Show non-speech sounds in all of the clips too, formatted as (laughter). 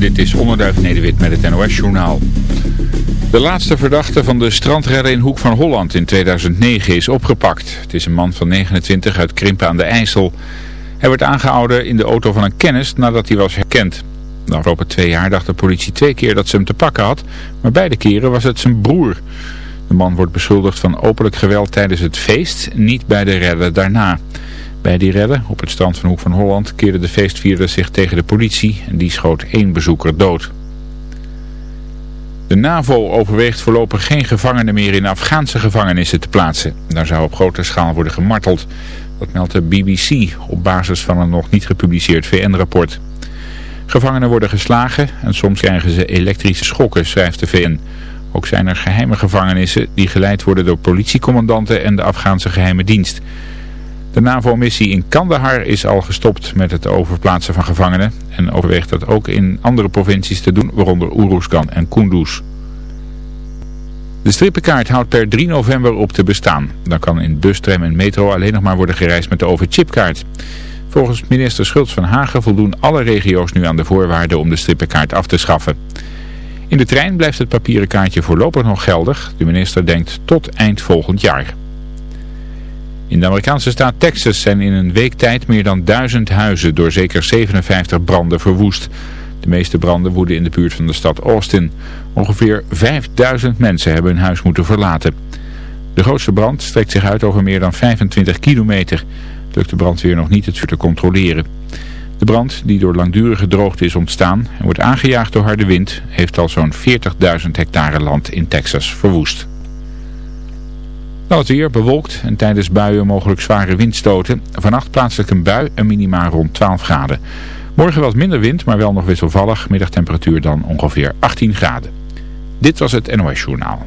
Dit is Onderduif Nederwit met het NOS-journaal. De laatste verdachte van de strandredder in Hoek van Holland in 2009 is opgepakt. Het is een man van 29 uit Krimpen aan de IJssel. Hij werd aangehouden in de auto van een kennis nadat hij was herkend. De afgelopen twee jaar dacht de politie twee keer dat ze hem te pakken had, maar beide keren was het zijn broer. De man wordt beschuldigd van openlijk geweld tijdens het feest, niet bij de redder daarna. Bij die redden op het strand van Hoek van Holland keerde de feestvierder zich tegen de politie en die schoot één bezoeker dood. De NAVO overweegt voorlopig geen gevangenen meer in Afghaanse gevangenissen te plaatsen. Daar zou op grote schaal worden gemarteld. Dat meldt de BBC op basis van een nog niet gepubliceerd VN-rapport. Gevangenen worden geslagen en soms krijgen ze elektrische schokken, schrijft de VN. Ook zijn er geheime gevangenissen die geleid worden door politiecommandanten en de Afghaanse geheime dienst. De NAVO-missie in Kandahar is al gestopt met het overplaatsen van gevangenen en overweegt dat ook in andere provincies te doen, waaronder Uruzgan en Kunduz. De strippenkaart houdt per 3 november op te bestaan. Dan kan in bus, tram en metro alleen nog maar worden gereisd met de overchipkaart. Volgens minister Schultz van Hagen voldoen alle regio's nu aan de voorwaarden om de strippenkaart af te schaffen. In de trein blijft het papieren kaartje voorlopig nog geldig. De minister denkt tot eind volgend jaar. In de Amerikaanse staat Texas zijn in een week tijd meer dan duizend huizen door zeker 57 branden verwoest. De meeste branden woeden in de buurt van de stad Austin. Ongeveer 5000 mensen hebben hun huis moeten verlaten. De grootste brand strekt zich uit over meer dan 25 kilometer. Het lukt de brandweer nog niet het vuur te controleren. De brand, die door langdurige droogte is ontstaan en wordt aangejaagd door harde wind, heeft al zo'n 40.000 hectare land in Texas verwoest. Dan het weer bewolkt en tijdens buien mogelijk zware windstoten. Vannacht plaatselijk een bui en minima rond 12 graden. Morgen wat minder wind, maar wel nog wisselvallig. Middagtemperatuur dan ongeveer 18 graden. Dit was het NOS Journaal.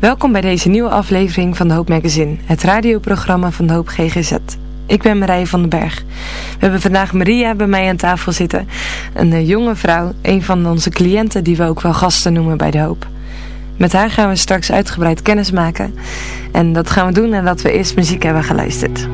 Welkom bij deze nieuwe aflevering van de Hoop Magazine, het radioprogramma van de Hoop GGZ. Ik ben Marije van den Berg. We hebben vandaag Maria bij mij aan tafel zitten. Een jonge vrouw, een van onze cliënten die we ook wel gasten noemen bij de Hoop. Met haar gaan we straks uitgebreid kennis maken. En dat gaan we doen nadat we eerst muziek hebben geluisterd.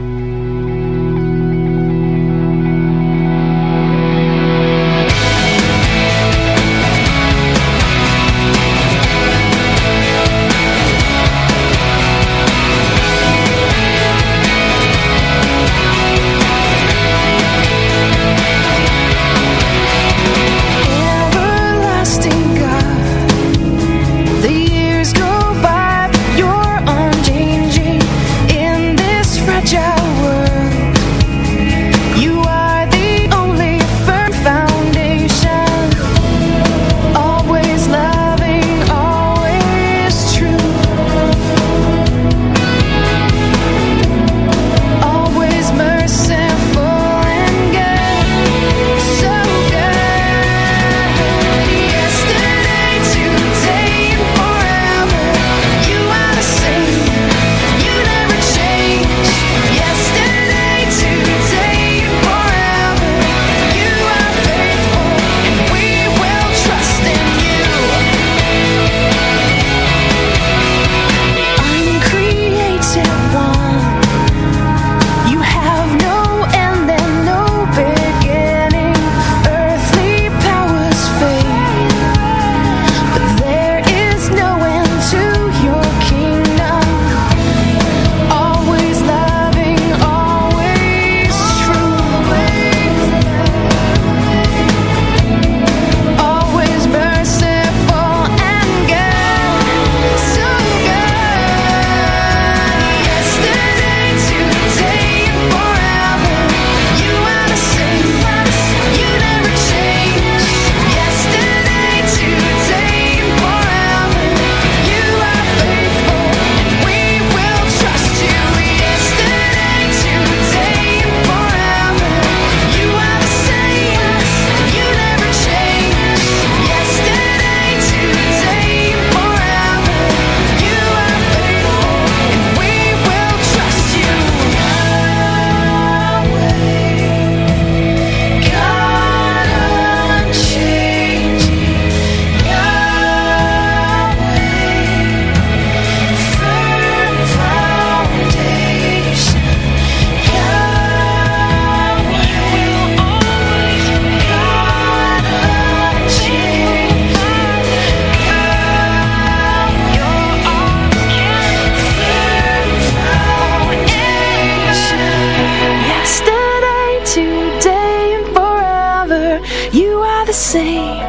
Same.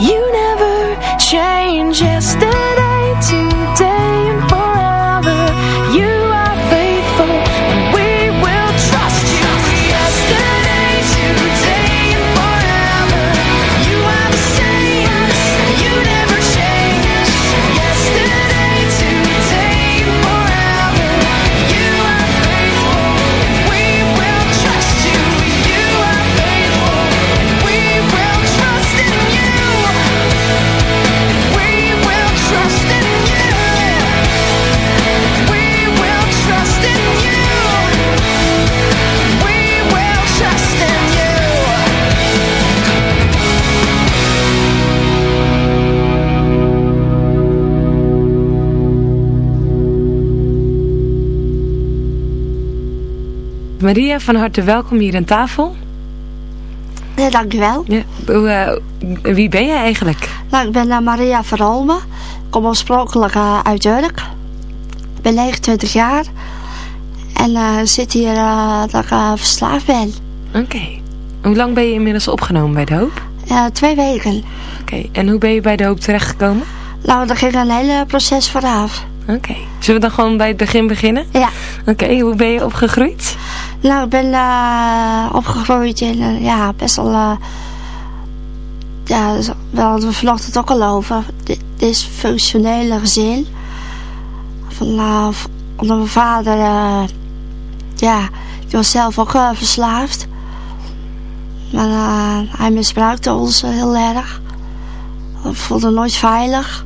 You never change Maria, van harte welkom hier aan tafel. Ja, dankjewel. Ja, uh, wie ben jij eigenlijk? Nou, ik ben uh, Maria Verolme. Ik kom oorspronkelijk uh, uit Urk. Ik ben 29 jaar. En zit hier dat ik verslaafd ben. Oké. Hoe lang ben je inmiddels opgenomen bij De Hoop? twee weken. Oké. En hoe ben je bij De Hoop terechtgekomen? Nou, er ging een hele proces vooraf. Oké. Zullen we dan gewoon bij het begin beginnen? Ja. Oké, hoe ben je opgegroeid? Nou, ik ben uh, opgegroeid in uh, ja, best wel... Uh, ja, we hadden vanochtend ook al over. Dit, dit is functionele gezin. Van, omdat mijn vader... ja, die was zelf ook verslaafd. Maar hij misbruikte ons heel erg. We voelden nooit veilig.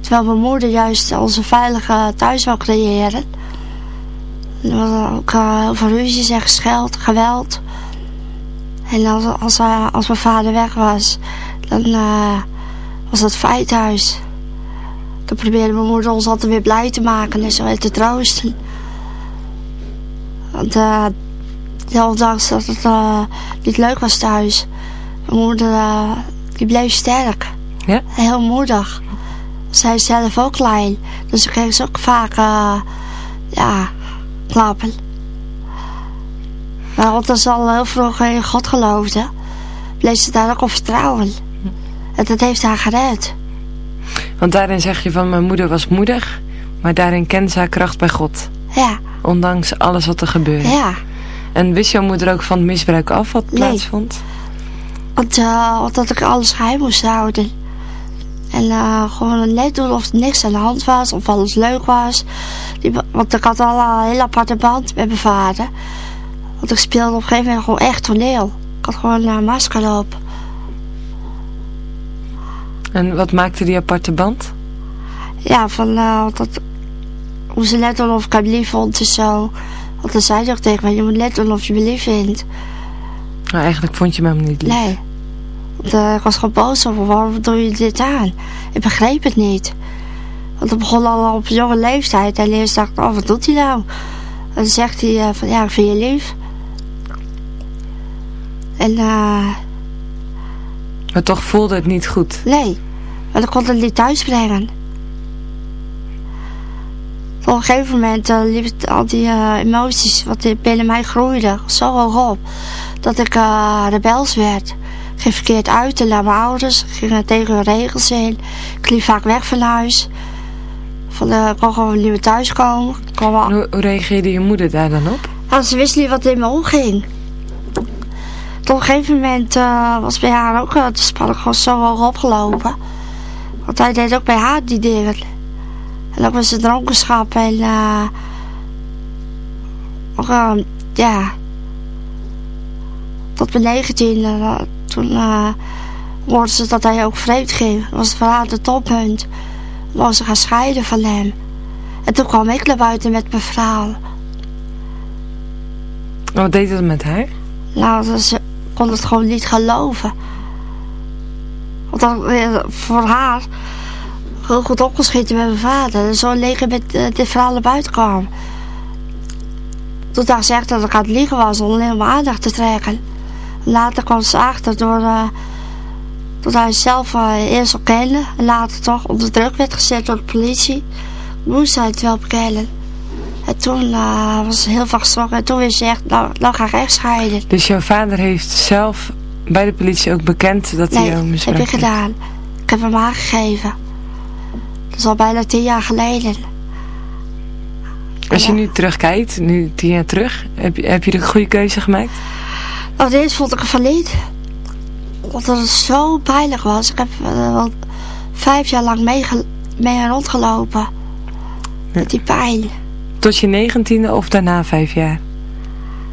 Terwijl mijn moeder juist onze veilige thuis wou creëren. Er was ook uh, heel veel ruzies en gescheld, geweld. En als, als, uh, als mijn vader weg was, dan uh, was dat feit thuis. Dan probeerde mijn moeder ons altijd weer blij te maken en zo te troosten. Want uh, ondanks dat het niet leuk was thuis, mijn moeder die bleef sterk. Ja? Heel moedig. Zij is zelf ook klein, dus ze kreeg ze ook vaak ja, klappen. Maar omdat ze al heel vroeg in God geloofde, bleef ze daar ook op vertrouwen. En dat heeft haar gered. Want daarin zeg je van mijn moeder was moedig, maar daarin kende ze haar kracht bij God. Ja. Ondanks alles wat er gebeurde. Ja. En wist jouw moeder ook van het misbruik af wat plaatsvond? Want, uh, omdat ik alles geheim moest houden. En uh, gewoon net doen of er niks aan de hand was, of alles leuk was. Die, want ik had al een heel aparte band met mijn vader. Want ik speelde op een gegeven moment gewoon echt toneel. Ik had gewoon een masker op. En wat maakte die aparte band? Ja, van uh, dat, hoe ze net doen of ik hem lief vond en zo. Want dan zei ze ook tegen mij, je moet net doen of je me lief vindt. Maar eigenlijk vond je me hem niet lief? Nee. Want, ik was gewoon boos over, waarom doe je dit aan? Ik begreep het niet. Want het begon al op jonge leeftijd. En eerst dacht ik, oh, wat doet hij nou? En dan zegt hij uh, van, ja, vind je lief. En, uh, Maar toch voelde het niet goed? Nee, want ik kon het niet thuis brengen. Op een gegeven moment uh, liep het, al die emoties wat binnen mij groeiden zo hoog op. Dat ik rebels werd ging verkeerd uit naar mijn ouders. Ging tegen hun regels in. Ik liep vaak weg van huis. Van, uh, ik kon gewoon niet meer thuiskomen. Wel... Hoe, hoe, reageerde je moeder daar dan op? Nou, ze wist niet wat in me omging. Op een gegeven moment uh, was bij haar ook uh, de spanning gewoon zo hoog opgelopen. Want hij deed ook bij haar die dingen. En ook met zijn dronkenschap en... Uh, ook, ja... Tot mijn 19 toen uh, hoorden ze dat hij ook vreemd ging. Dat was het verhaal de toppunt. Was ze gaan scheiden van hem. En toen kwam ik naar buiten met mijn verhaal. Wat deed het met haar? Nou, ze kon het gewoon niet geloven. Want dan, eh, voor haar heel goed opgeschieten met mijn vader. En zo leeg met uh, dit verhaal naar buiten kwam. Toen dacht ze echt dat ik aan het liegen was om alleen maar aandacht te trekken. Later kwam ze achter door, uh, dat hij zelf uh, eerst al kende. En later toch onder druk werd gezet door de politie. Moest hij het wel bekennen. En toen uh, was ze heel vaak geschrokken. En toen wist ze echt, nou, nou ga ik echt scheiden. Dus jouw vader heeft zelf bij de politie ook bekend dat hij jou misbruikt heb ik gedaan. Ik heb hem aangegeven. Dat is al bijna tien jaar geleden. Als je nu terugkijkt, nu tien jaar terug, heb je, heb je de goede keuze gemaakt? Nou, deze vond ik van niet. Omdat het zo pijnlijk was. Ik heb uh, vijf jaar lang mee, mee rondgelopen. Met die pijn. Tot je negentiende of daarna vijf jaar?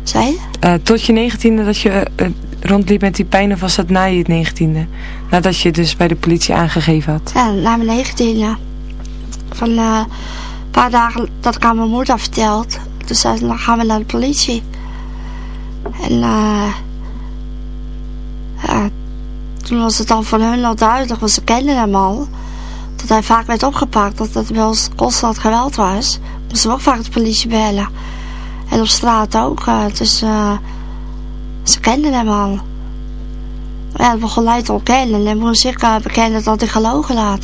Zij? Uh, tot je negentiende dat je uh, rondliep met die pijn of was dat na je negentiende? Nadat je dus bij de politie aangegeven had? Ja, na mijn negentiende. Van een paar dagen dat ik aan mijn moeder verteld. Toen zei ze, dan gaan we naar de politie. En uh, ja, toen was het dan van hun al duidelijk, want ze kenden hem al. Dat hij vaak werd opgepakt, dat het wel eens constant geweld was. Moesten we ook vaak de politie bellen. En op straat ook, uh, dus uh, ze kenden hem al. Ja, het begon lui te ontkennen en moest ik uh, bekennen dat hij gelogen had.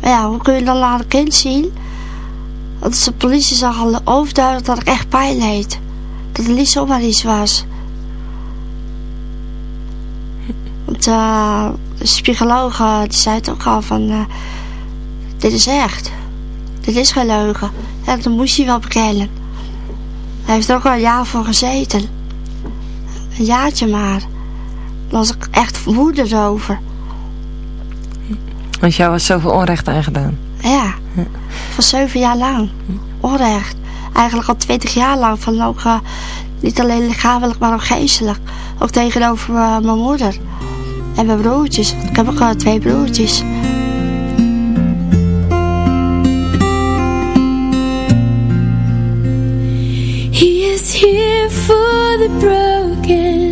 Maar ja, hoe kun je dan aan een kind zien? Want de politie zag al overduidelijk dat ik echt pijn leed. Dat het niet zomaar iets was. Want uh, de psycholoog uh, die zei het ook al van... Uh, dit is echt. Dit is geen leugen. Ja, dat moest hij wel bekennen. Hij heeft er ook al een jaar voor gezeten. Een jaartje maar. Daar was ik echt woedend over. Want jou was zoveel onrecht aangedaan. Ja, voor zeven jaar lang. Onrecht. Eigenlijk al twintig jaar lang. Van ook, uh, niet alleen lichamelijk, maar ook geestelijk. Ook tegenover uh, mijn moeder. En mijn broertjes. Ik heb ook uh, twee broertjes. He is here for the broken.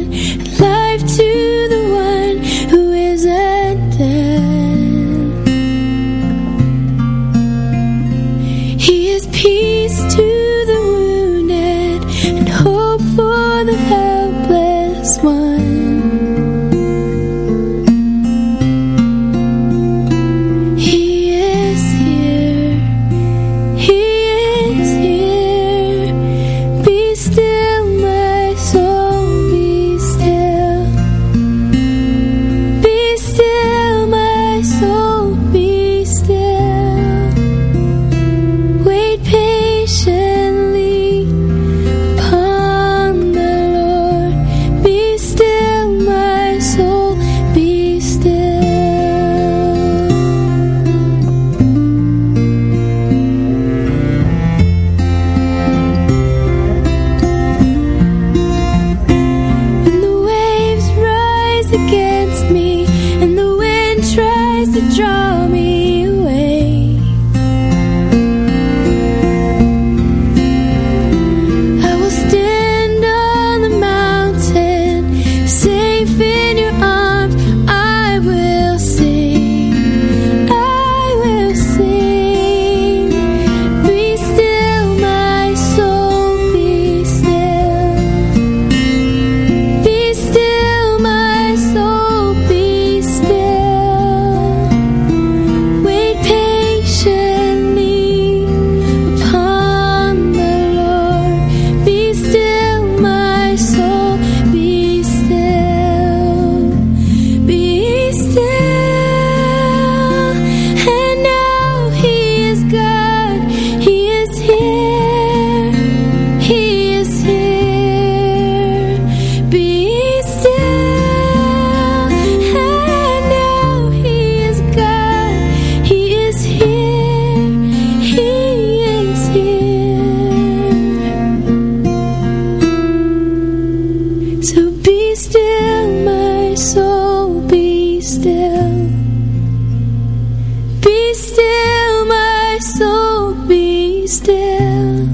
Still.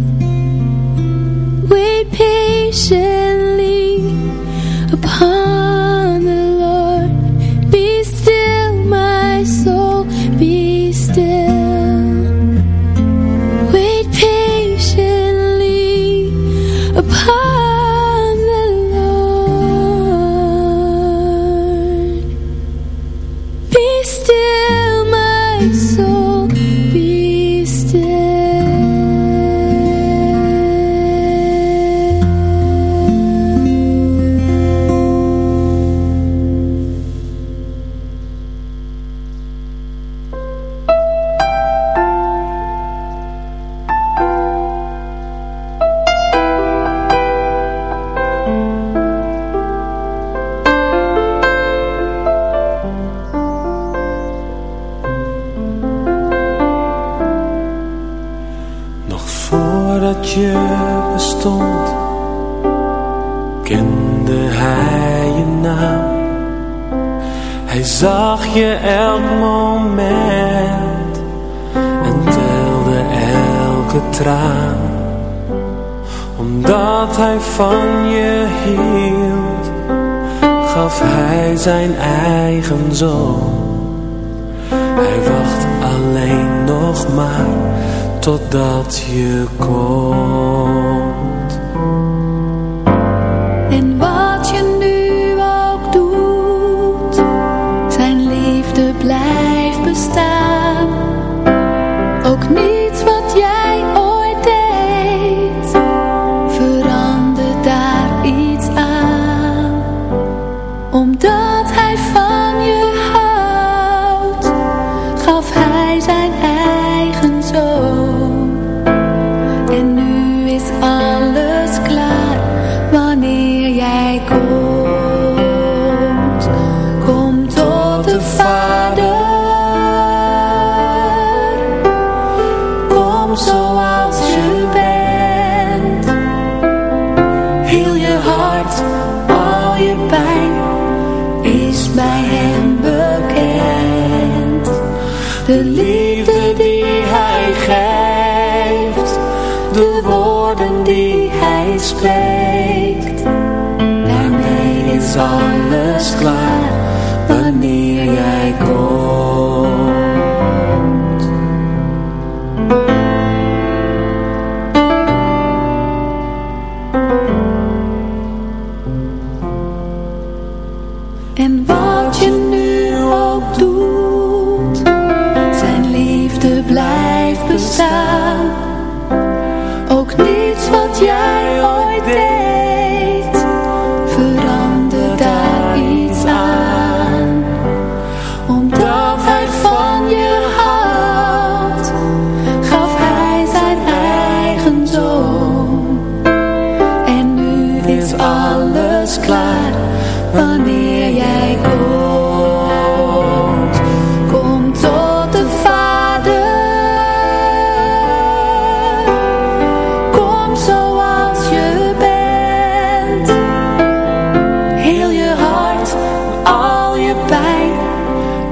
Wait patiently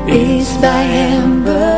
It's by Amber.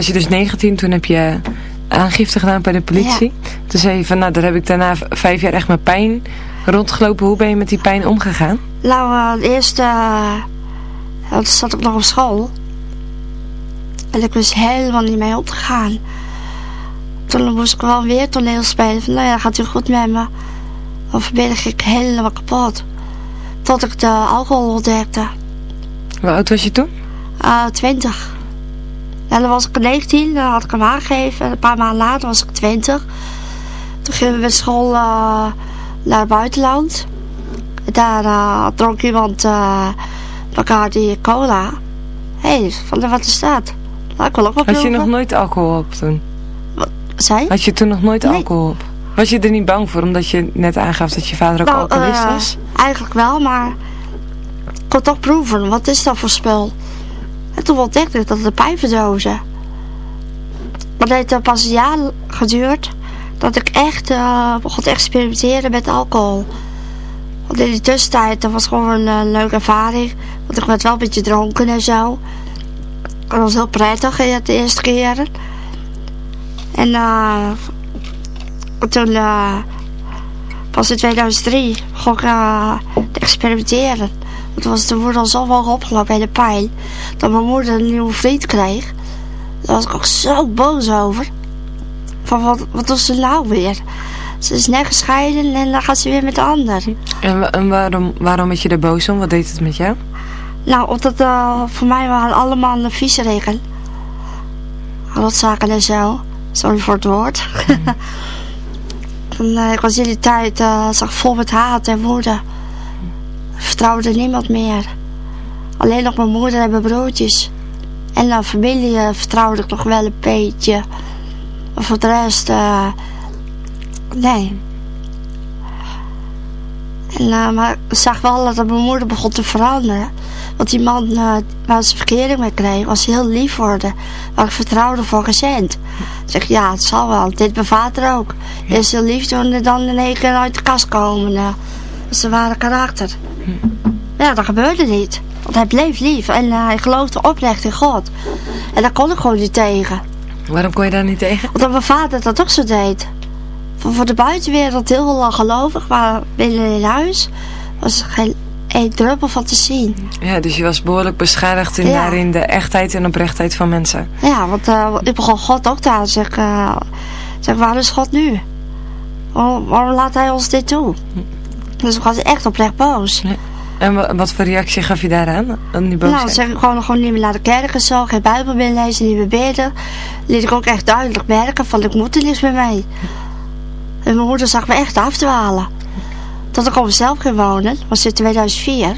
was je dus 19, toen heb je aangifte gedaan bij de politie. Toen zei je van, nou daar heb ik daarna vijf jaar echt mijn pijn rondgelopen. Hoe ben je met die pijn omgegaan? Nou, eh, eerst uh, eh, dat zat ik nog op school. En ik wist helemaal niet mee op te gaan. Toen moest ik wel weer toneel spelen. Van, nou ja, gaat u goed met me. Of ben ik helemaal kapot. Tot ik de alcohol ontdekte. Hoe oud was je toen? Eh, 20. En dan was ik 19, dan had ik hem aangegeven. Een paar maanden later was ik 20. Toen gingen we met school eh, naar het buitenland. Daar eh, dronk iemand uh, elkaar die cola. Hé, hey, van de, wat is dat? Laat ik wel ook Had je nog nooit alcohol op toen? Wat Had je toen nog nooit alcohol op? Was je er niet bang voor, omdat je net aangaf dat je vader ook nou, alcoholist was? Eigenlijk wel, maar ik kon toch proeven. Wat is dat voor spul? En toen ontdekte ik dat het pijpendozen. Maar dat heeft pas een jaar geduurd dat ik echt uh, begon te experimenteren met alcohol. Want in die tussentijd, dat was gewoon een uh, leuke ervaring. Want ik werd wel een beetje dronken en zo. Dat was heel prettig in de eerste keren. En toen, uh, pas in 2003, begon ik te experimenteren. Want was de moeder al zo hoog opgelopen bij de pijn. Dat mijn moeder een nieuwe vriend kreeg. Daar was ik ook zo boos over. Van wat, wat was ze nou weer? Ze is net gescheiden en dan gaat ze weer met de ander. En, en waarom, waarom werd je er boos om? Wat deed het met jou? Nou, omdat uh, voor mij waren allemaal een vieze regel. Rotzaken en zo. Sorry voor het woord. (laughs) en, uh, ik was in die tijd uh, zag vol met haat en woede. Ik vertrouwde niemand meer. Alleen nog mijn moeder en mijn broertjes. En de familie vertrouwde ik nog wel een beetje. Maar voor de rest, uh, nee. En, uh, maar ik zag wel dat mijn moeder begon te veranderen. Want die man uh, waar ze verkering mee kreeg, was heel lief worden. Waar ik vertrouwde voor gezend. Ik zeg, ja, het zal wel. Dit mijn vader ook. Eerst heel lief doen en dan in één keer uit de kast komen. Uh, dat is een ware karakter. Ja, dat gebeurde niet. Want hij bleef lief en uh, hij geloofde oprecht in God. En daar kon ik gewoon niet tegen. Waarom kon je daar niet tegen? Omdat mijn vader dat ook zo deed. Voor, de buitenwereld heel lang gelovig, maar binnen in huis was er geen één druppel van te zien. Ja, dus je was behoorlijk beschadigd in ja. daarin de echtheid en oprechtheid van mensen. Ja, want uh, ik begon God ook daar. Zeg, uh, zeg, waar is God nu? Waarom, waarom laat hij ons dit doen? Dus ik was echt oprecht boos. En wat voor reactie gaf je daaraan? Aan die nou, zeg ik gewoon, gewoon niet meer naar de kerk en zo. Geen Bijbel meer lezen, niet meer bidden. Liet ik ook echt duidelijk merken van ik moet er niks meer mee. En mijn moeder zag me echt afdwalen. Tot ik op mezelf ging wonen, was in 2004.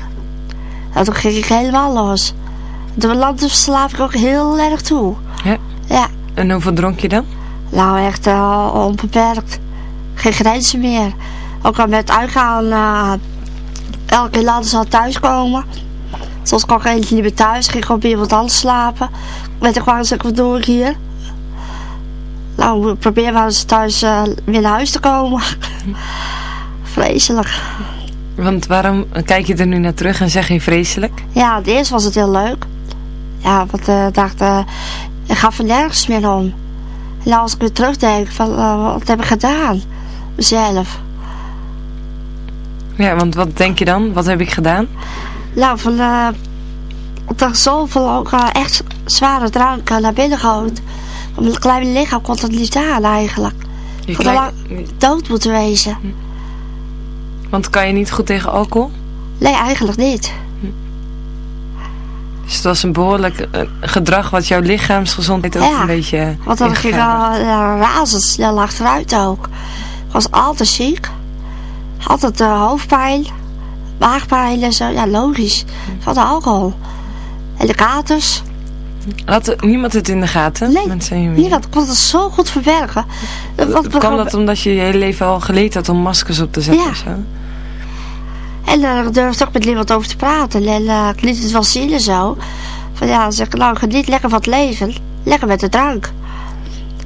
En toen ging ik helemaal los. De landverslaving ik ook heel erg toe. Ja? Ja. En hoeveel dronk je dan? Nou, echt uh, onbeperkt. Geen grenzen meer. Ook al met uitgaan... Uh, elke keer ze al thuiskomen. Soms kwam ik eentje niet meer thuis, ging gewoon bij iemand anders slapen. Weet ik waar, zeg wat doe ik hier? Nou, probeer maar eens thuis uh, weer naar huis te komen. (laughs) vreselijk. Want waarom kijk je er nu naar terug en zeg je vreselijk? Ja, het eerst was het heel leuk. Ja, want uh, ik dacht, uh, ik ga van nergens meer om. En als ik weer terugdenk, van, uh, wat heb ik gedaan? Mezelf. Ja, want wat denk je dan? Wat heb ik gedaan? Nou, van, uh, ik dacht zoveel ook uh, echt zware drank uh, naar binnen gehoord. Mijn kleine lichaam kon het niet aan eigenlijk. Ik had klein... lang dood moeten wezen. Hm. Want kan je niet goed tegen alcohol? Nee, eigenlijk niet. Hm. Dus het was een behoorlijk uh, gedrag wat jouw lichaamsgezondheid ook ja, een beetje... want dan ging ik al razendsnel achteruit ook. Ik was altijd ziek. Altijd uh, hoofdpijn, maagpijn en zo. Ja, logisch. Van de alcohol. En de katers. Had niemand het in de gaten? Nee, niemand. Ik kon het zo goed verbergen. Wat, kwam dat omdat je je hele leven al geleerd had om maskers op te zetten? Ja. Zo? En uh, ik durfde ook met niemand over te praten. En uh, ik liet het wel zien en zo. Van ja, zeg ik, nou, geniet lekker van het leven. Lekker met de drank.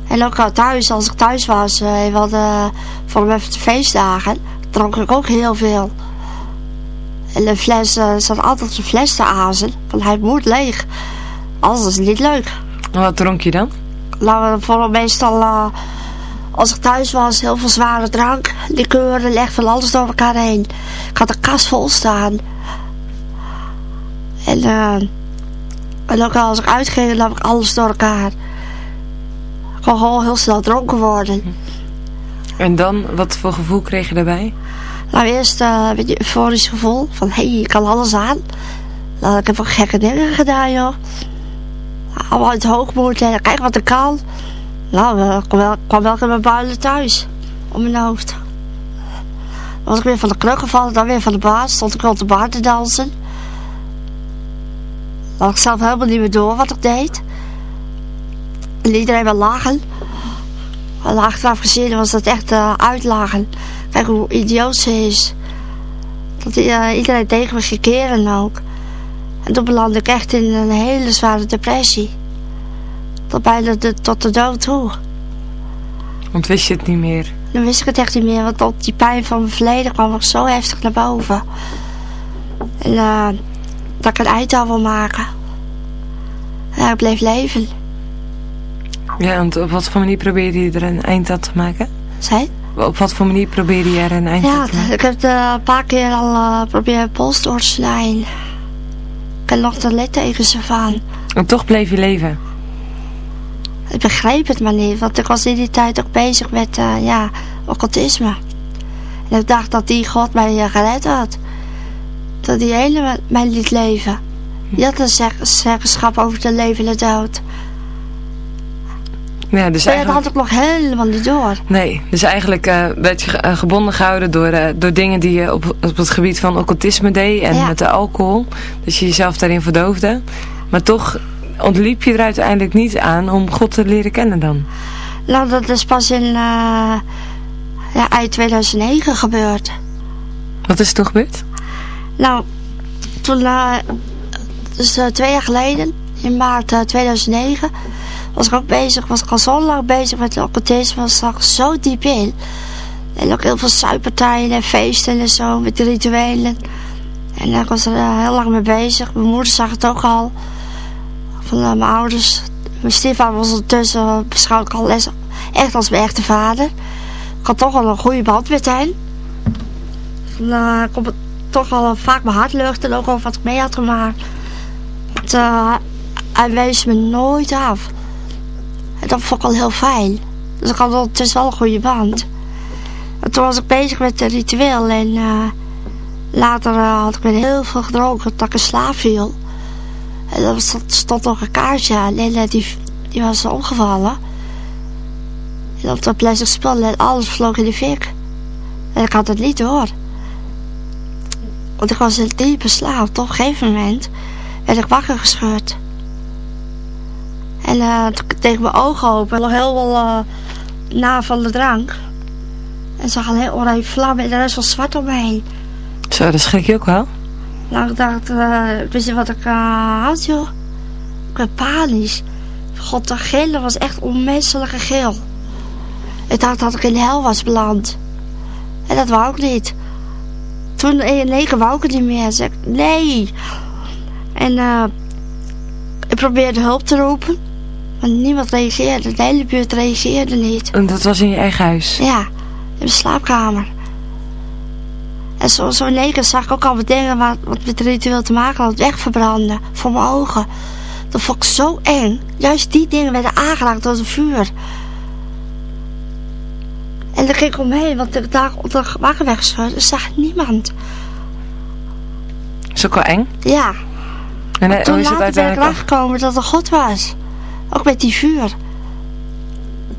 En ook al thuis, als ik thuis was, uh, hem even de feestdagen, dronk ik ook heel veel. En de fles, uh, zat altijd een fles te azen, want hij moet leeg. Alles is niet leuk. En wat dronk je dan? Nou, vooral meestal, uh, als ik thuis was, heel veel zware drank. Likeuren, leg van alles door elkaar heen. Ik had een kast vol staan. En, uh, en ook als ik uitging, dan heb ik alles door elkaar. Ik kon gewoon heel snel dronken worden. En dan, wat voor gevoel kreeg je daarbij? Nou, eerst uh, een euforisch gevoel. Van, hé, hey, ik kan alles aan. Nou, ik heb ook gekke dingen gedaan, joh. Allemaal uit hoogmoed en kijk wat ik kan. Nou, ik kwam wel, kwam wel in mijn builen thuis. Om mijn hoofd. was ik weer van de kruk gevallen, dan weer van de baas. Stond ik rond de bar te dansen. Dan ik zelf helemaal niet meer door wat ik deed. En iedereen wel lachen. En achteraf gezien was dat echt uh, uitlachen. Kijk hoe idioot ze is. Dat uh, iedereen tegen me gekeren ook. En toen belandde ik echt in een hele zware depressie. Tot bijna de, tot de dood toe. Want wist je het niet meer? Dan wist ik het echt niet meer, want op die pijn van mijn verleden kwam ik zo heftig naar boven. En uh, dat ik een eind aan wil maken. En ik bleef leven. Ja, en op wat voor manier probeerde je er een eind aan te maken? Zij? Op wat voor manier probeerde je er een eind aan te maken? Ja, ik heb het uh, een paar keer al uh, proberen pols door te snijden. Ik heb nog de littekens ervan. En toch bleef je leven? Ik begreep het maar niet, want ik was in die tijd ook bezig met, uh, ja, occultisme. En ik dacht dat die God mij gered had. Dat die hele mij liet leven. Die had een zeg zeggenschap over de leven en de dood. Ja, dus eigenlijk... had ik nog helemaal niet door. Nee, dus eigenlijk uh, werd je uh, gebonden gehouden door, uh, door dingen die je op, op het gebied van occultisme deed en ja. met de alcohol. Dat je jezelf daarin verdoofde. Maar toch ontliep je er uiteindelijk niet aan om God te leren kennen dan? Nou, dat is pas in ja, eind 2009 gebeurd. Wat is er toen gebeurd? Nou, toen, dus twee jaar geleden, in maart 2009 was ik ook bezig, was ik al zo lang bezig met occultisme, was ik zo diep in. En ook heel veel zuipartijen en feesten en zo, met rituelen. En ik was er uh, heel lang mee bezig. Mijn moeder zag het ook al. Van uh, mijn ouders. Mijn stiefvader was ondertussen uh, beschouwd ik al les, echt als mijn echte vader. Ik had toch al een goede band met hen. Van, ik kon toch al vaak mijn hart luchten, ook over wat ik mee had gemaakt. Want, hij wees me nooit af. Dat vond ik al heel fijn. Dus ik had ondertussen wel een goede band. En toen was ik bezig met het ritueel. En uh, later uh, had ik weer heel veel gedronken dat ik in slaap viel. En er stond, nog een kaartje aan. En die, die was omgevallen. En op dat plastic spul en alles vloog in de fik. En ik had het niet door. Want ik was in diepe slaap. Op een gegeven moment werd ik wakker gescheurd. En uh, toen deed ik mijn ogen open. nog heel veel uh, na van de drank. En zag een heel oranje vlam en de rest was zwart om me heen. Zo, dat schrik je ook wel? Nou, ik dacht, uh, ik wist niet wat ik had, joh. Ik werd panisch. God, de gillen was echt onmenselijke gil. Ik dacht dat ik in de hel was beland. En dat wou ik niet. Toen in één wou ik het niet meer. Zeg nee. En uh, ik probeerde hulp te roepen. Maar niemand reageerde. De hele buurt reageerde niet. En dat was in je eigen huis? Ja, in mijn slaapkamer. En zo, zo in één keer zag ik ook al wat dingen wat, wat met het ritueel te maken had wegverbranden. Voor mijn ogen. Dat vond ik zo eng. Juist die dingen werden aangeraakt door het vuur. En daar ging ik omheen, want de dag op de wakker weggescheurd. Er zag niemand. Is ook wel eng? Ja. En maar toen is het later ben ik erachter dat er God was. Ook met die vuur.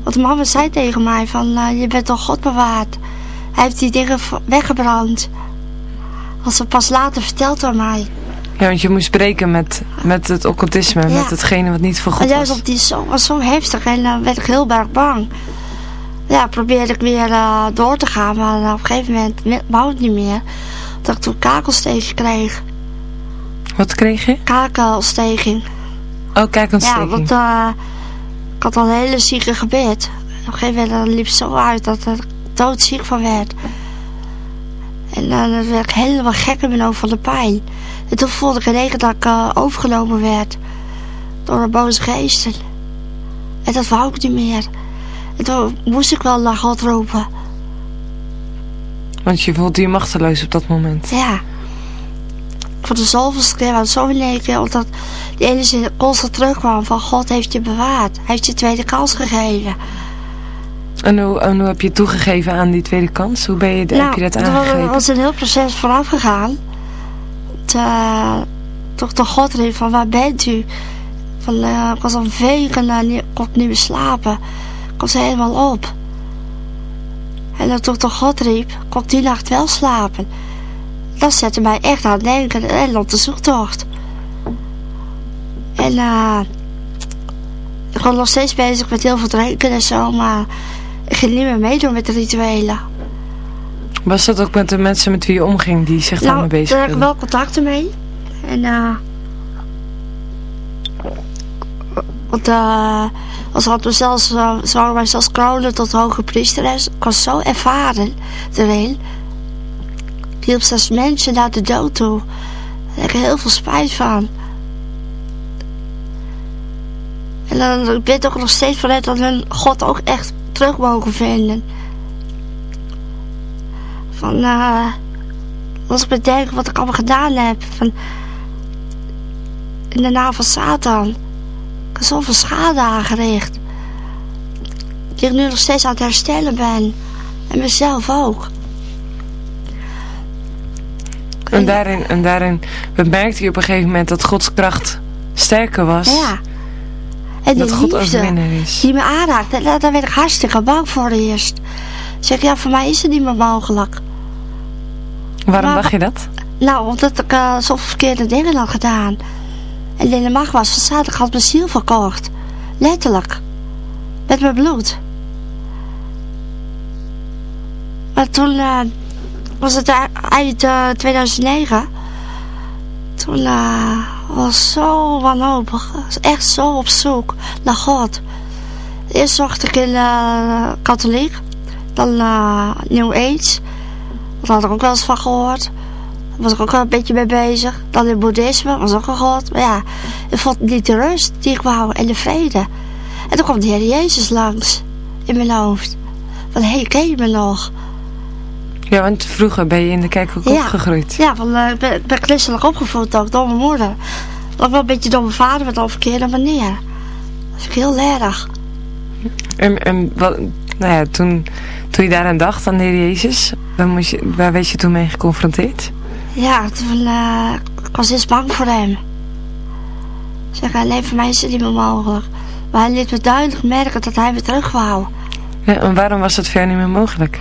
Want mama zei tegen mij van, uh, je bent toch God bewaard. Hij heeft die dingen weggebrand. Als ze pas later verteld door mij. Ja, want je moest spreken met, met het occultisme, ja. met hetgene wat niet voor God en juist was. op die zo, was zo heftig en dan uh, werd ik heel erg bang. Ja, probeerde ik weer uh, door te gaan, maar op een gegeven moment wou het niet meer. Dat ik toen kakelsteking kreeg. Wat kreeg je? Kakelsteking. Oh, kakelsteking. Ja, want uh, ik had al een hele zieke gebed. Op een gegeven moment liep het zo uit dat ik doodziek van werd. En uh, dan werd ik helemaal gek in mijn hoofd van de pijn. En toen voelde ik in één dat ik uh, overgenomen werd. Door een boze geesten. En dat wou ik niet meer. En toen moest ik wel naar God roepen. Want je voelde je machteloos op dat moment. Ja. Voor de zoveelste keer was het zo in één keer. Omdat die ene zin constant terugkwam van God heeft je bewaard. Hij heeft je tweede kans gegeven. En hoe, en hoe heb je toegegeven aan die tweede kans? Hoe ben je, nou, heb je dat aangegeven? Er was een heel proces vooraf gegaan. Toch de God riep van waar bent u? Van, uh, ik was al weken uh, niet, kon niet meer slapen. Ik was helemaal op. En toen ik toch God riep, kon ik die nacht wel slapen. Dat zette mij echt aan het denken en op de zoektocht. En uh, ik was nog steeds bezig met heel veel drinken en zo, maar ik ging niet meer meedoen met de rituelen. Was dat ook met de mensen met wie je omging die zich nou, daarmee bezig daar heb ik wel contacten mee. En uh, want uh, als had me zelfs, uh, zou mij zelfs kronen tot hoge priesteres. Ik was zo ervaren erin. Hielp zelfs mensen naar de dood toe. Daar heb ik heel veel spijt van. En dan ik ben toch nog steeds vanuit dat hun God ook echt terug mogen vinden. Van, uh, als ik bedenk wat ik allemaal gedaan heb. Van, in de naam van Satan. Ik heb zoveel schade aangericht. Die ik nu nog steeds aan het herstellen ben. En mezelf ook. En daarin, en daarin bemerkte je op een gegeven moment dat Gods kracht sterker was. Ja. En dat God overwinnaar is. die me aanraakt, daar, daar werd ik hartstikke bang voor eerst. Zeg, ja, voor mij is het niet meer mogelijk. Waarom Maar- dacht je dat? Nou, omdat ik uh, zoveel verkeerde dingen had gedaan. En in de macht was van ik had mijn ziel verkocht. Letterlijk. Met mijn bloed. Maar toen eh, was het eind eh, 2009. Toen eh, was ik zo wanhopig. Echt zo op zoek naar God. Eerst zocht ik in eh, katholiek. Dan New Age. Daar had ik ook wel eens van gehoord. Daar was ik ook wel een beetje mee bezig. Dan in boeddhisme, was ook een god. Maar ja, ik vond niet de rust die ik wou en de vrede. En toen kwam de Heer Jezus langs in mijn hoofd. Van, hé, hey, ken je me nog? Ja, want vroeger ben je in de kerk ook Ja. opgegroeid. Ja, van, eh, ik ben, ben christelijk opgevoed ook door mijn moeder. Ook wel een beetje door mijn vader, maar op een verkeerde manier. Dat ik heel erg. En, en wat, nou ja, toen, toen je daaraan dacht, aan de Heer Jezus, waar, moest je, waar werd je toen mee geconfronteerd? Ja, toen, eh, ik was eerst bang voor hem. Ik Zeg, alleen voor mij is het niet meer mogelijk. Maar hij liet me duidelijk merken dat hij weer terug wou. Ja, en waarom was dat ver niet meer mogelijk?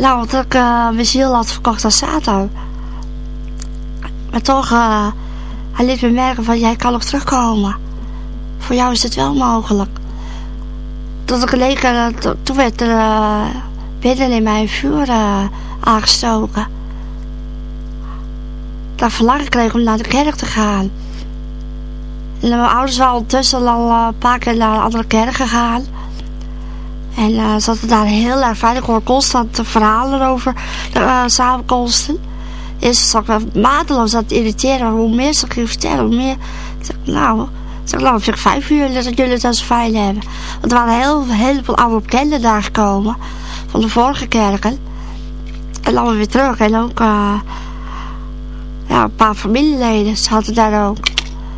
Nou, omdat ik mijn ziel had verkocht aan Satan. Maar toch, eh, hij liet me merken van, jij kan nog terugkomen. Voor jou is het wel mogelijk. Tot ik leek, to- toen werd er eh, binnen in mij vuur aangestoken. Dat verlangen kreeg om naar de kerk te gaan. En mijn ouders waren ondertussen al een paar keer naar een andere kerk gegaan. En eh ze hadden daar heel erg fijn. Ik hoor constant verhalen over de eh, samenkomsten. Eerst zat ik me mateloos aan het irriteren. Hoe meer ze gingen vertellen, hoe meer... Zeg, nou, zeg, nou, ik vijf uur dat jullie het zo fijn hebben. Want er waren heel, heel veel oude bekenden daar gekomen. Van de vorige kerken. En dan weer terug. En ook eh, ja, een paar familieleden zaten daar ook.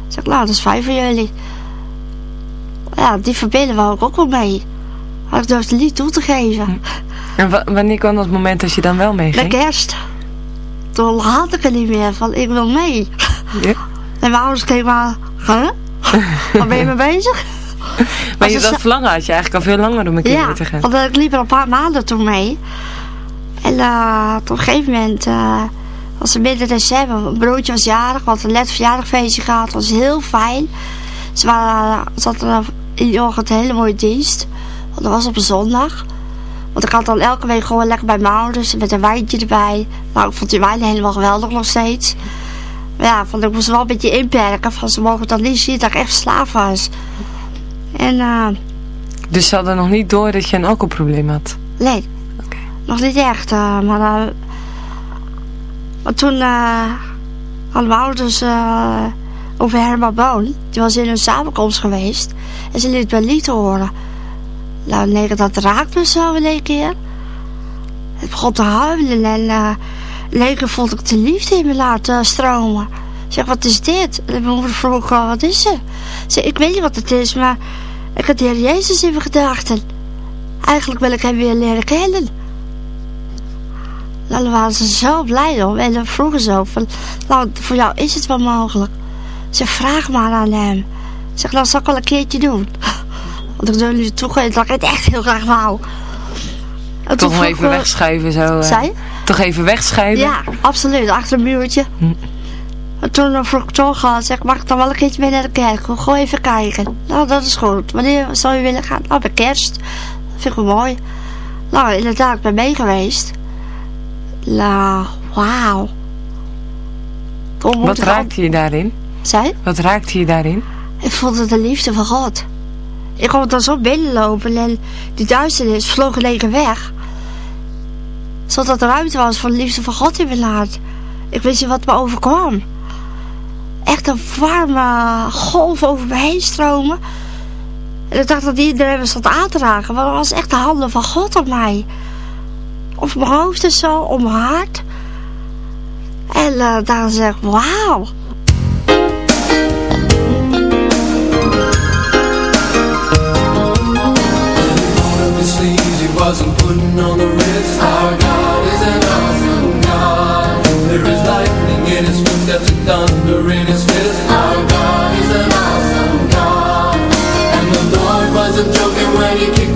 Zeg, nou, dat is fijn voor jullie. Ja, die verbinden we ook, ook wel mee. Maar ik durfde niet toe te geven. En wa- wanneer kwam dat moment dat je dan wel meeging? kerst. Toen had ik er niet meer van, ik wil mee. Ja. En mijn ouders keken maar, huh? (laughs) Waar ben je mee bezig? Maar je, Als dat ze- verlangen had je eigenlijk al veel langer om een keer Ja, mee te gaan. want ik liep er een paar maanden toen mee. En eh, op een gegeven moment eh, was het midden december. Mijn broertje was jarig, hadden een net verjaardagfeestje gehad. Het was heel fijn. Ze, waren, ze hadden in ochtend een hele mooie dienst. Want dat was op een zondag. Want ik had dan elke week gewoon lekker bij mijn ouders met een wijntje erbij. Nou, ik vond die wijn helemaal geweldig nog steeds. Maar ja, van, ik moest wel een beetje inperken. Van, ze mogen dan niet zien dat ik echt verslaafd was. En eh, Dus ze hadden nog niet door dat je een alcoholprobleem had. Nee, nog niet echt. eh, maar, eh, maar toen hadden mijn ouders over Herman Boon. Die was in een samenkomst geweest. En ze liet mijn lied horen. Nou, nee, dat raakt me zo in één keer. Het begon te huilen en eh in vond ik de liefde in me laten stromen. Zeg, wat is dit? En mijn moeder vroeg, eh, wat is? Ik zeg, ik weet niet wat het is, maar ik had de Heer Jezus in mijn gedachten. Eigenlijk wil ik hem weer leren kennen. Nou, waren ze zo blij om. En dan vroegen ze van, nou, voor jou is het wel mogelijk. Ze vraag maar aan hem. Zeg, nou, zal ik wel een keertje doen. Ik wil nu toegeven dat ik het echt heel graag wou. Toch nog even wegschuiven zo. Uh, Zij? Toch even wegschuiven? Ja, absoluut. Achter een muurtje. Hm. En toen vroeg ik toch al, zeg, mag ik dan wel een keertje mee naar de kerk? Gewoon even kijken. Nou, dat is goed. Wanneer zou je willen gaan? Nou, bij kerst. Dat vind ik wel mooi. Nou, inderdaad, ik ben mee geweest. Nou, wauw. Wat raakte je daarin? Zij? Wat raakte je daarin? Ik vond het de liefde van God. Ik kon dan zo binnenlopen en die duisternis vloog in weg. Zodat er ruimte was voor de liefde van God in mijn hart. Ik wist niet wat me overkwam. Echt een warme golf over me heen stromen. En ik dacht dat iedereen me stond aan te raken. Maar dat was echt de handen van God op mij. Op mijn hoofd en zo, op mijn hart. En uh, dan zeg ik, wauw. Wasn't putting on the wrist Our God is an awesome God. There is lightning in his footsteps and thunder in his fist. Our God is an awesome God. And the Lord wasn't joking when he kicked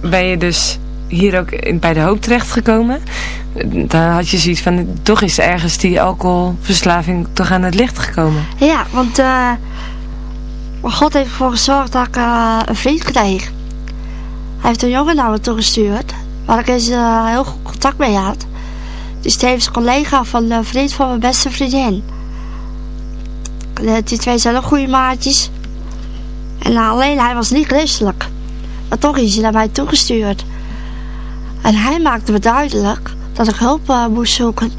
ben je dus hier ook bij de hoop terechtgekomen. Dan had je zoiets van, toch is ergens die alcoholverslaving toch aan het licht gekomen. Ja, want uh, God heeft ervoor gezorgd dat ik uh, een vriend kreeg. Hij heeft een jongen naar me toegestuurd, waar ik eens uh, heel goed contact mee had. Dus tevens collega van een vriend van mijn beste vriendin. Die twee zijn ook goede maatjes. En alleen hij was niet christelijk. Maar toch is hij naar mij toegestuurd. En hij maakte me duidelijk dat ik hulp uh, moest zoeken.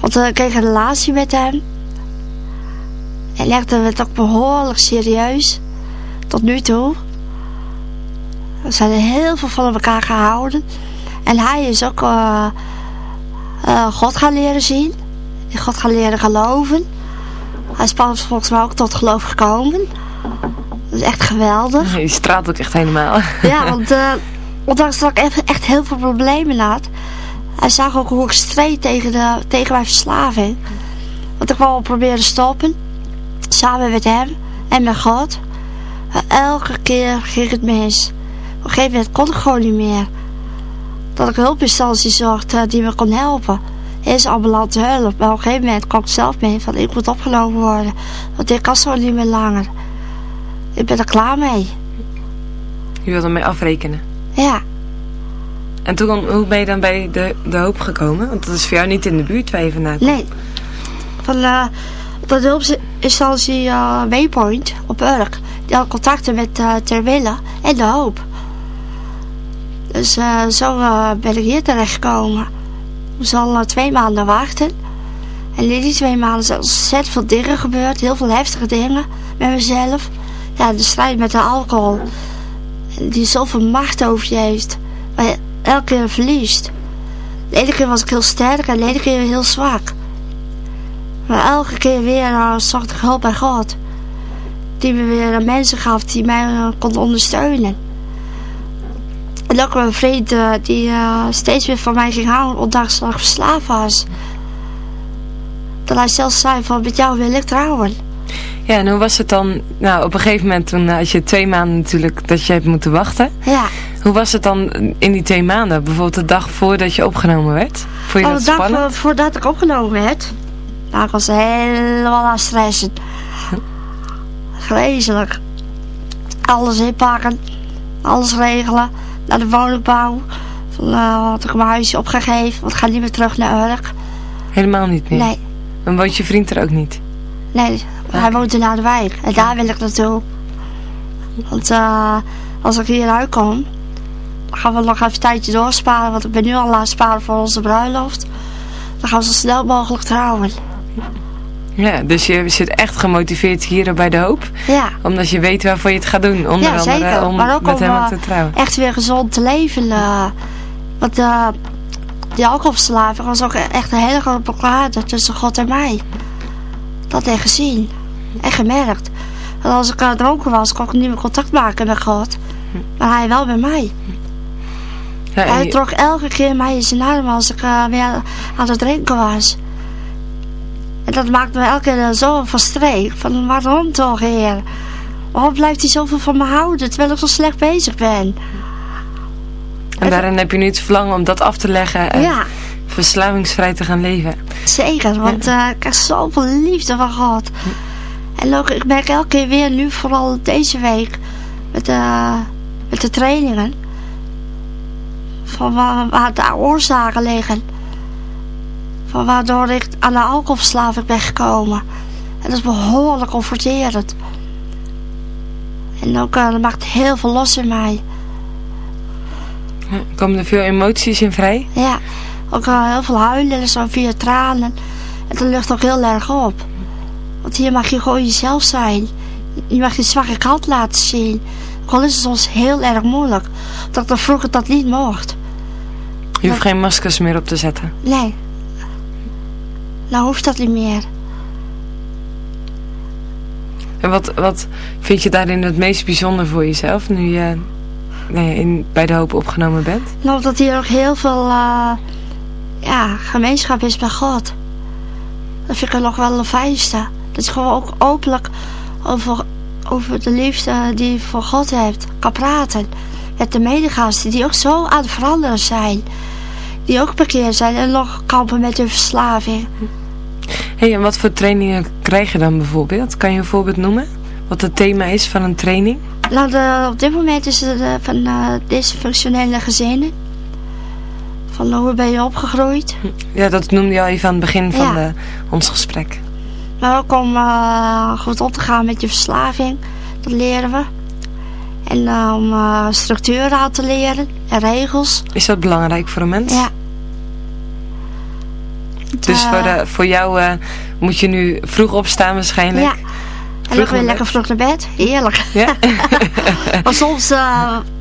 Want uh, ik kreeg een relatie met hem. En legde het ook behoorlijk serieus. Tot nu toe. We zijn heel veel van elkaar gehouden. En hij is ook uh, God gaan leren zien. God gaan leren geloven. Hij is volgens mij ook tot geloof gekomen. Dat is echt geweldig. (laughs) Je straalt ook echt helemaal. Ja, (laughs) want uh, ondanks dat ik echt, heel veel problemen had. Hij zag ook hoe ik streed tegen, de, tegen mijn verslaving. Want ik wou proberen stoppen. Samen met hem en met God. Maar elke keer ging het mis. Op een gegeven moment kon ik gewoon niet meer. Dat ik hulpinstantie zocht die me kon helpen. Eerst ambulante hulp. Maar op een gegeven moment kwam ik zelf mee van ik moet opgenomen worden. Want ik kan zo niet meer langer. Ik ben er klaar mee. Je wilt ermee afrekenen? Ja. En toen, hoe ben je dan bij de, de hoop gekomen? Want dat is voor jou niet in de buurt waar je vandaan komt. Nee. Van uh, de hulpinstantie uh, Waypoint op Urk. Die had contacten met uh, Terwille en de hoop. Dus uh, zo ben ik hier terechtgekomen. We zal twee maanden wachten. En in die twee maanden zijn ontzettend veel dingen gebeurd. Heel veel heftige dingen met mezelf. Ja, de strijd met de alcohol. Die zoveel macht over je heeft. Waar elke keer verliest. De ene keer was ik heel sterk en de ene keer heel zwak. Maar elke keer weer uh, zocht ik hulp bij God. Die me weer mensen gaf die mij uh, kon ondersteunen. En ook mijn vriend uh, die uh, steeds weer van mij ging houden, ondanks dat ik verslaafd was. Dat hij zelfs zei van, met jou wil ik trouwen. Ja, en hoe was het dan, nou op een gegeven moment toen had je twee maanden natuurlijk dat je hebt moeten wachten. Ja. Hoe was het dan in die twee maanden, bijvoorbeeld de dag voordat je opgenomen werd? Vond je oh, dat de dag voordat ik opgenomen werd, nou ik was helemaal aan stressen. Vreselijk. Alles inpakken, alles regelen naar de woningbouw. Van, uh, had ik mijn huisje opgegeven, want ik ga niet meer terug naar Urk. Helemaal niet meer? Nee. En woont je vriend er ook niet? Nee, okay. hij woont in Harderwijk. En daar wil ik naartoe. Want uh, als ik hier uitkom, gaan we nog even een tijdje doorsparen. Want ik ben nu al aan het sparen voor onze bruiloft. Dan gaan we zo snel mogelijk trouwen. Ja, dus je zit echt gemotiveerd hier bij de hoop. Ja. Omdat je weet waarvoor je het gaat doen. Onder ja, andere zeker. om met hem uh, te trouwen. echt weer gezond te leven. Uh, want uh, die alcoholverslaving was ook echt een hele grote blokkade tussen God en mij. Dat ik gezien. En gemerkt. Want als ik dronken was, kon ik niet meer contact maken met God. Maar hij wel met mij. Ja, hij je... trok elke keer mij in zijn arm als ik weer aan het drinken was. En dat maakte me elke keer zo van streek. Van waarom toch, heer? Waarom blijft hij zoveel van me houden, terwijl ik zo slecht bezig ben? En daarin heb je nu het verlangen om dat af te leggen en ja. Verslavingsvrij te gaan leven. Zeker, want ja. uh, ik krijg zoveel liefde van God. Ja. En ook, ik merk elke keer weer, nu vooral deze week, met de, met de trainingen, van waar, waar de oorzaken liggen. Van waardoor ik aan de alcoholverslaving ben gekomen. En dat is behoorlijk confronterend. En ook, uh, dat maakt heel veel los in mij. Komen er veel emoties in vrij? Ja, ook heel veel huilen en zo via tranen. En dat lucht ook heel erg op. Want hier mag je gewoon jezelf zijn. Je mag je zwakke kant laten zien. Gewoon is het soms heel erg moeilijk. Dat ik vroeger dat niet mocht. Je hoeft maar, geen maskers meer op te zetten? Nee. Nou hoeft dat niet meer. En wat, wat vind je daarin het meest bijzonder voor jezelf, nu je nee, in, bij de hoop opgenomen bent? Nou, dat hier ook heel veel uh, ja, gemeenschap is bij God. Dat vind ik er nog wel een fijnste. Dat je gewoon ook openlijk over, over de liefde die je voor God hebt kan praten. Met de medegasten die ook zo aan het veranderen zijn. Die ook bekeerd zijn en nog kampen met hun verslaving. hey, en wat voor trainingen krijg je dan bijvoorbeeld? Kan je een voorbeeld noemen? Wat het thema is van een training? Nou, de, op dit moment is het uh, van uh, dysfunctionele gezinnen. Van hoe ben je opgegroeid? Ja, dat noemde je al even aan het begin van ja. de, ons gesprek. Maar ook om uh, goed om te gaan met je verslaving. Dat leren we. En om structuren aan te leren en regels. Is dat belangrijk voor een mens? Ja. Dus voor, de, voor jou moet je nu vroeg opstaan waarschijnlijk? Ja. En dan weer lekker vroeg naar bed. Heerlijk. Ja? (laughs) maar soms,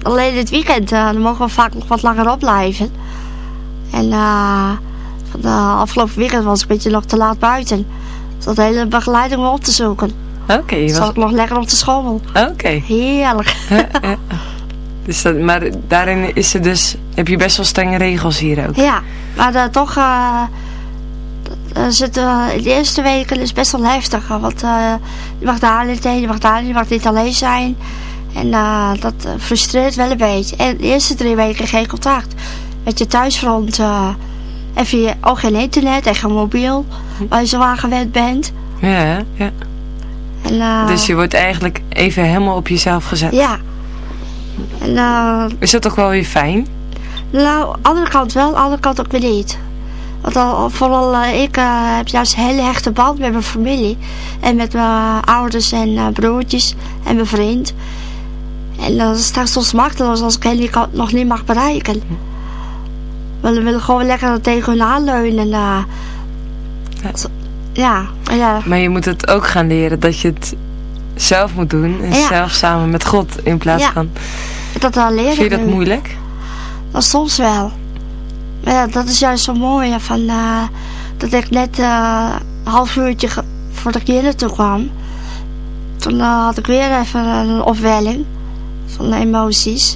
alleen dit weekend, dan mogen we vaak nog wat langer opblijven. En uh, van de afgelopen weekend was ik een beetje nog te laat buiten. Dus dat hele begeleiding om op te zoeken. Oké. Okay, Zat was... ik nog lekker op de schommel. Oké. Okay. Heerlijk. (laughs) dus dat, maar daarin is er dus, heb je best wel strenge regels hier ook. Ja, maar toch... Uh, zit, uh, in de eerste weken is best wel heftig. Want uh, je mag daar niet heen, je mag daar niet, je mag niet alleen zijn. En dat frustreert wel een beetje. En de eerste drie weken geen contact met je thuisfront. en via ook geen internet en geen mobiel, waar je zo aan gewend bent. Ja, ja. En, dus je wordt eigenlijk even helemaal op jezelf gezet. Ja. En, is dat toch wel weer fijn? Nou, andere kant wel, andere kant ook weer niet. Want al, vooral uh, ik uh, heb juist een hele hechte band met mijn familie. En met mijn ouders en uh, broertjes en mijn vriend. En dat is straks soms machteloos als ik hen nog niet mag bereiken. We willen gewoon lekker tegen hun aanleunen. Ja. Ja, ja. Maar je moet het ook gaan leren dat je het zelf moet doen. En ja. zelf samen met God in plaats ja. van... Dat dan leren Vind je dat moeilijk? Dat soms wel. Maar ja, dat is juist zo mooi. Van, uh, dat ik net uh, een half uurtje voordat ik hier naartoe kwam. Toen had ik weer even een opwelling van emoties.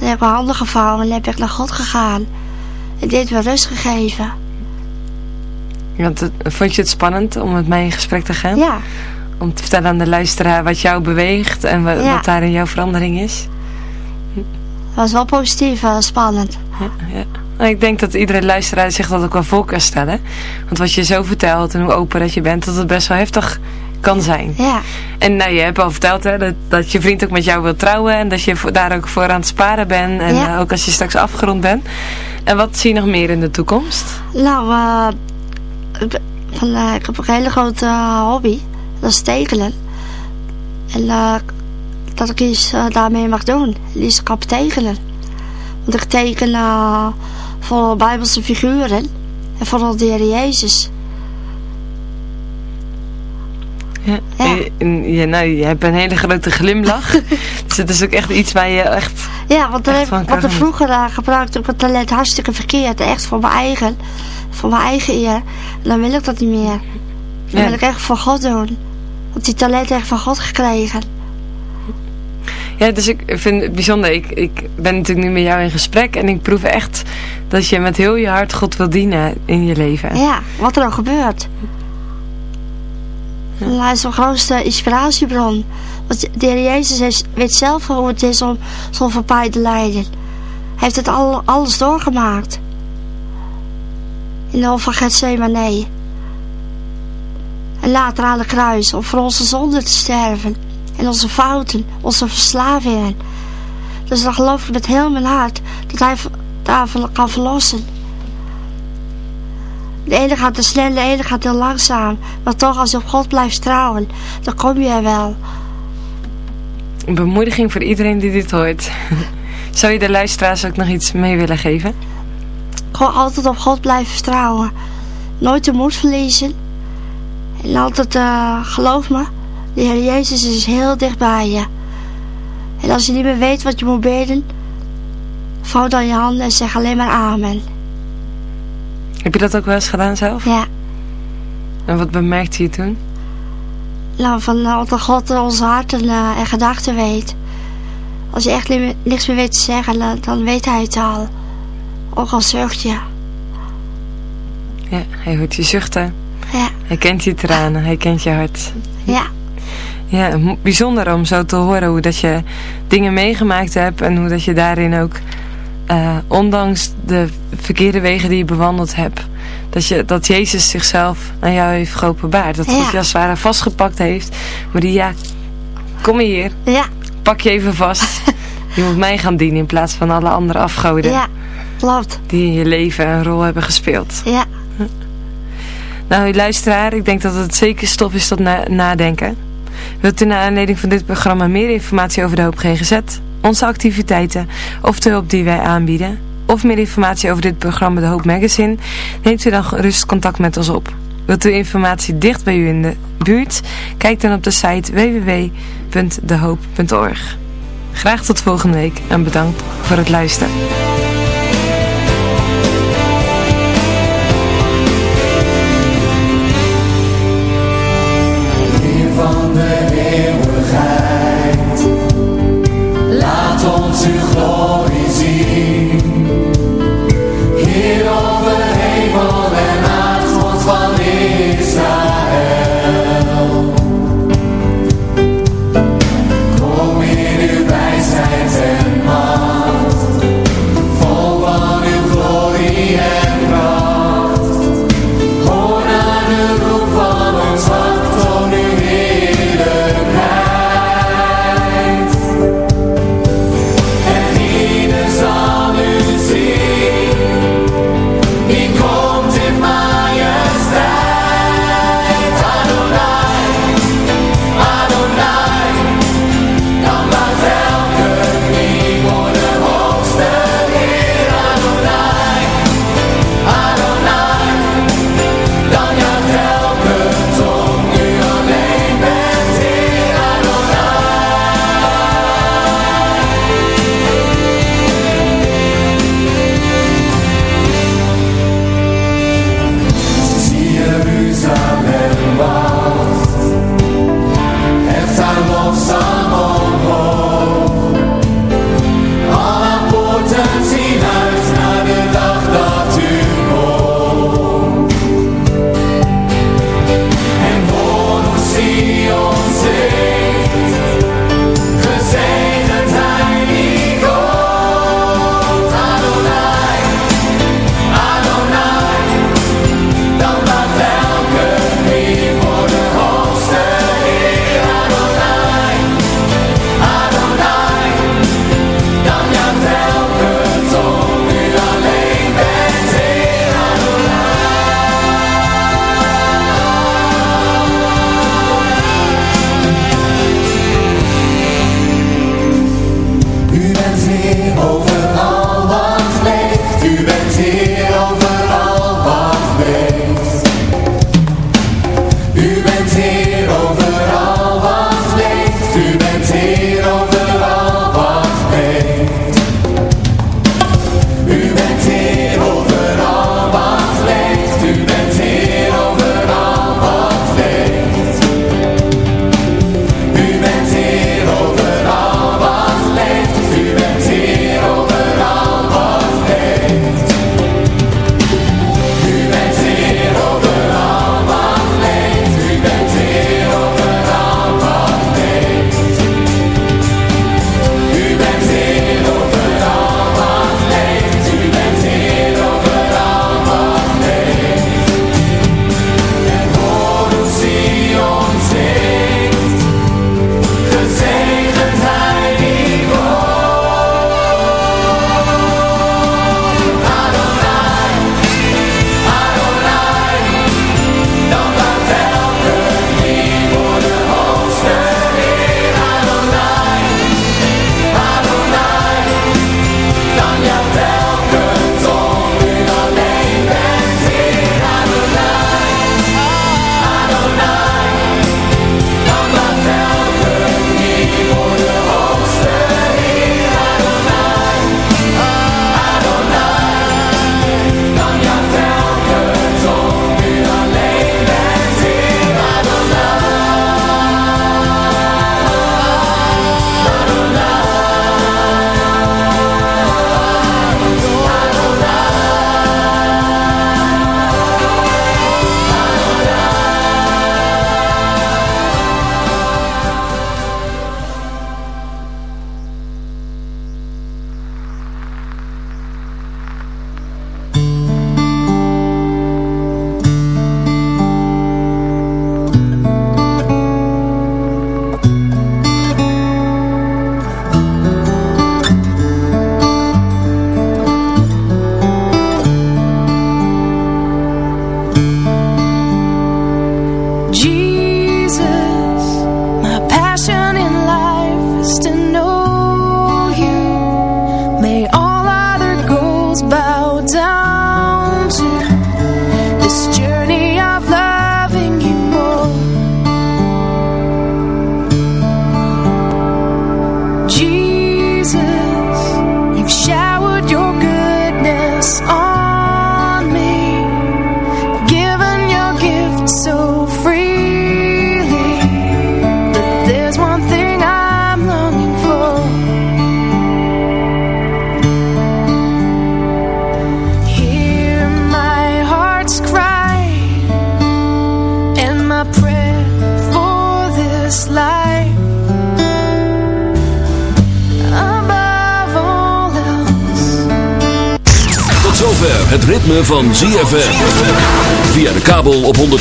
En heb ik mijn handen gevouwen en heb ik naar God gegaan. En dit weer rust gegeven. Want het, vond je het spannend om met mij in gesprek te gaan? Ja. Om te vertellen aan de luisteraar wat jou beweegt en wat, ja. wat daarin jouw verandering is? Dat was wel positief, spannend. Ja, ja. Nou, ik denk dat iedere luisteraar zich dat ook wel voor kan stellen. Want wat je zo vertelt en hoe open dat je bent, dat het best wel heftig kan zijn. Ja. En nou, je hebt al verteld hè, dat, dat je vriend ook met jou wil trouwen en dat je voor, daar ook voor aan het sparen bent. En ja. uh, ook als je straks afgerond bent. En wat zie je nog meer in de toekomst? Nou, uh, ik, uh, ik heb een hele grote hobby. Dat is tekenen. En dat ik iets daarmee mag doen. Kan tekenen. Want ik teken vooral bijbelse figuren. En vooral de Heer Jezus. Ja, ja. nou, je hebt een hele grote glimlach. (laughs) dus het is ook echt iets waar je echt... Ja, want, want er vroeger uh, gebruikte ik het talent hartstikke verkeerd. Echt voor mijn eigen, voor mijn eigen eer. Dan wil ik dat niet meer. Dan ja. wil ik echt voor God doen. Want die talent echt van God gekregen. Ja, dus ik vind het bijzonder. Ik, ik ben natuurlijk nu met jou in gesprek en ik proef echt dat je met heel je hart God wil dienen in je leven. Ja, wat er ook gebeurt. Ja. Hij is mijn grootste inspiratiebron. Want de Heer Jezus weet zelf hoe het is om zo'n pijn te lijden. Hij heeft het al, alles doorgemaakt. In de hof van Gethsemane. En later aan de kruis om voor onze zonden te sterven. En onze fouten, onze verslavingen. Dus dan geloof ik met heel mijn hart dat hij daarvan kan verlossen. De ene gaat te snel, de ene gaat heel langzaam. Maar toch, als je op God blijft trouwen, dan kom je er wel. Een bemoediging voor iedereen die dit hoort. (laughs) Zou je de luisteraars ook nog iets mee willen geven? Gewoon altijd op God blijven vertrouwen. Nooit de moed verliezen. En altijd, uh, geloof me, de Heer Jezus is heel dicht bij je. En als je niet meer weet wat je moet bidden, vouw dan je handen en zeg alleen maar amen. Heb je dat ook wel eens gedaan zelf? Ja. En wat bemerkte je toen? Nou, van uh, dat God onze harten uh, en gedachten weet. Als je echt niks meer weet te zeggen, dan weet hij het al. Ook al zucht je. Ja, hij hoort je zuchten. Ja. Hij kent je tranen, hij kent je hart. Ja. Ja, bijzonder om zo te horen hoe dat je dingen meegemaakt hebt en hoe dat je daarin ook, eh, ondanks de verkeerde wegen die je bewandeld hebt, dat, je, dat Jezus zichzelf aan jou heeft geopenbaard. Dat God Ja. je als het ware vastgepakt heeft. Maria, kom hier, Ja, pak je even vast. (laughs) je moet mij gaan dienen in plaats van alle andere afgoden ja, klopt. die in je leven een rol hebben gespeeld. Ja, Nou, luisteraar, ik denk dat het zeker stof is tot na- nadenken. Wilt u naar aanleiding van dit programma meer informatie over de Hoop GGZ, onze activiteiten of de hulp die wij aanbieden, of meer informatie over dit programma De Hoop Magazine, neemt u dan gerust contact met ons op. Wilt u informatie dicht bij u in de buurt? Kijk dan op de site www.dehoop.org. Graag tot volgende week en bedankt voor het luisteren.